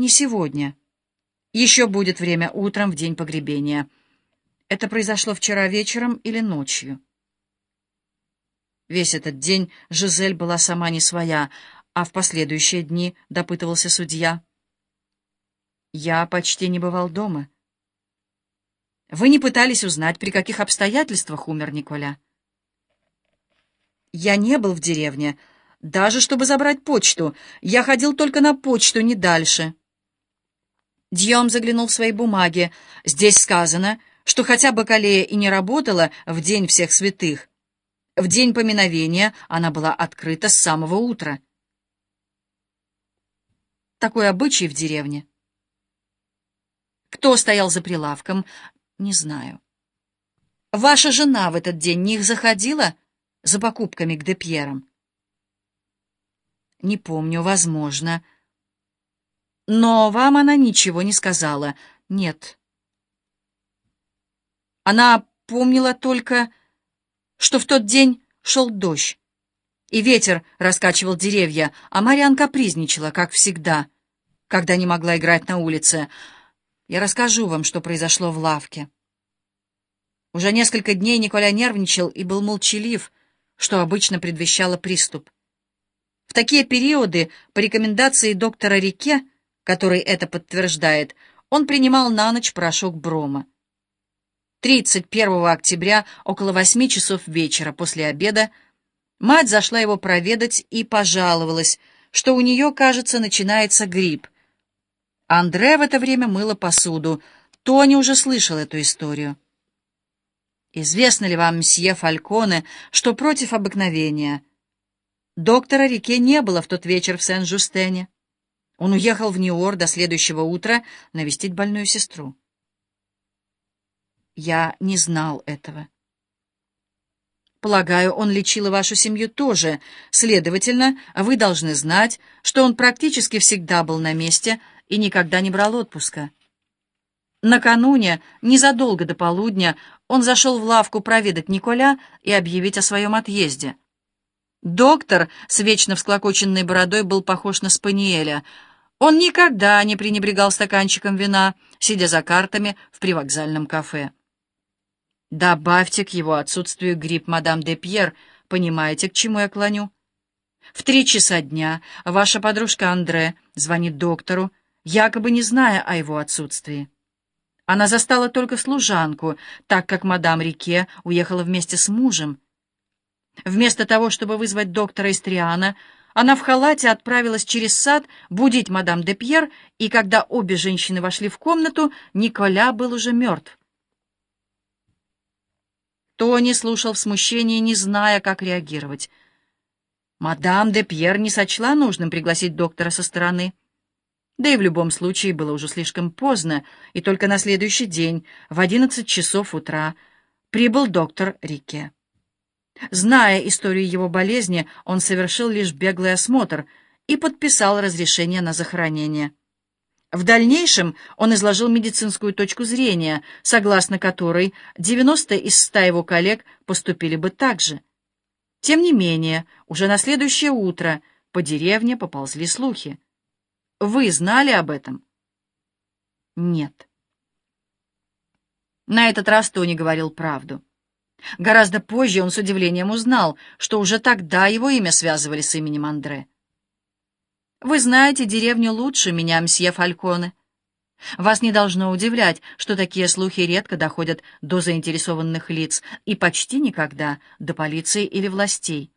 Не сегодня. Еще будет время утром в день погребения. Это произошло вчера вечером или ночью. Весь этот день Жизель была сама не своя, а в последующие дни допытывался судья. Я почти не бывал дома. Вы не пытались узнать, при каких обстоятельствах умер Николя? Я не был в деревне, даже чтобы забрать почту. Я ходил только на почту, не дальше. Дьем заглянул в свои бумаги. Здесь сказано, что хотя Бакалея и не работала в День всех святых, в день поминовения она была открыта с самого утра. Такой обычай в деревне. Кто стоял за прилавком, не знаю. Ваша жена в этот день не заходила за покупками к Депьерам? Не помню, возможно. Но вам она ничего не сказала. Нет. Она помнила только, что в тот день шел дождь, и ветер раскачивал деревья, а Мариан капризничала, как всегда, когда не могла играть на улице. Я расскажу вам, что произошло в лавке. Уже несколько дней Николя нервничал и был молчалив, что обычно предвещало приступ. В такие периоды, по рекомендации доктора Рике, который это подтверждает, он принимал на ночь порошок брома. 31 октября около 8 часов вечера после обеда мать зашла его проведать и пожаловалась, что у нее, кажется, начинается грипп. Андре в это время мыла посуду. Тони уже слышал эту историю. «Известно ли вам, мсье Фальконе, что против обыкновения?» Доктора Рике не было в тот вечер в Сен-Жустене. Он уехал в Нью-Ор до следующего утра навестить больную сестру. Я не знал этого. Полагаю, он лечил и вашу семью тоже. Следовательно, вы должны знать, что он практически всегда был на месте и никогда не брал отпуска. Накануне, незадолго до полудня, он зашел в лавку проведать Николя и объявить о своем отъезде. Доктор с вечно всклокоченной бородой был похож на спаниеля. Он никогда не пренебрегал стаканчиком вина, сидя за картами в привокзальном кафе. Добавьте к его отсутствию грипп мадам де Пьер, понимаете, к чему я клоню? В три часа дня ваша подружка Андре звонит доктору, якобы не зная о его отсутствии. Она застала только служанку, так как мадам Рике уехала вместе с мужем. Вместо того, чтобы вызвать доктора Истриана, она в халате отправилась через сад будить мадам де Пьер, и когда обе женщины вошли в комнату, Николя был уже мертв. Тони слушал в смущении, не зная, как реагировать. Мадам де Пьер не сочла нужным пригласить доктора со стороны. Да и в любом случае было уже слишком поздно, и только на следующий день, в одиннадцать часов утра, прибыл доктор Рике. Зная историю его болезни, он совершил лишь беглый осмотр и подписал разрешение на захоронение. В дальнейшем он изложил медицинскую точку зрения, согласно которой 90 из 100 его коллег поступили бы так же. Тем не менее, уже на следующее утро по деревне поползли слухи. Вы знали об этом? Нет. На этот раз Тони говорил правду. Гораздо позже он с удивлением узнал, что уже тогда его имя связывали с именем Андре. «Вы знаете деревню лучше меня, мсье Фальконе. Вас не должно удивлять, что такие слухи редко доходят до заинтересованных лиц и почти никогда до полиции или властей.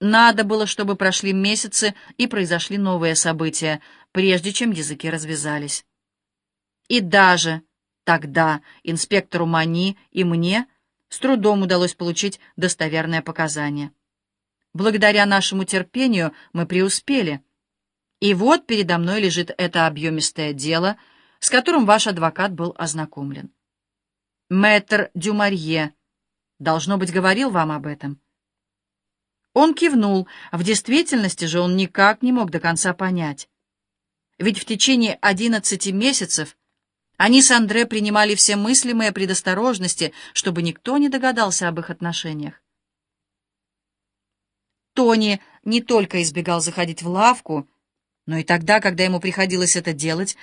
Надо было, чтобы прошли месяцы и произошли новые события, прежде чем языки развязались. И даже тогда инспектору Мани и мне с трудом удалось получить достоверное показание. Благодаря нашему терпению мы преуспели. И вот передо мной лежит это объемистое дело, с которым ваш адвокат был ознакомлен. Мэтр Дюмарье, должно быть, говорил вам об этом. Он кивнул, в действительности же он никак не мог до конца понять. Ведь в течение одиннадцати месяцев они с Андре принимали все мыслимые предосторожности, чтобы никто не догадался об их отношениях. Тони не только избегал заходить в лавку, Но и тогда, когда ему приходилось это делать,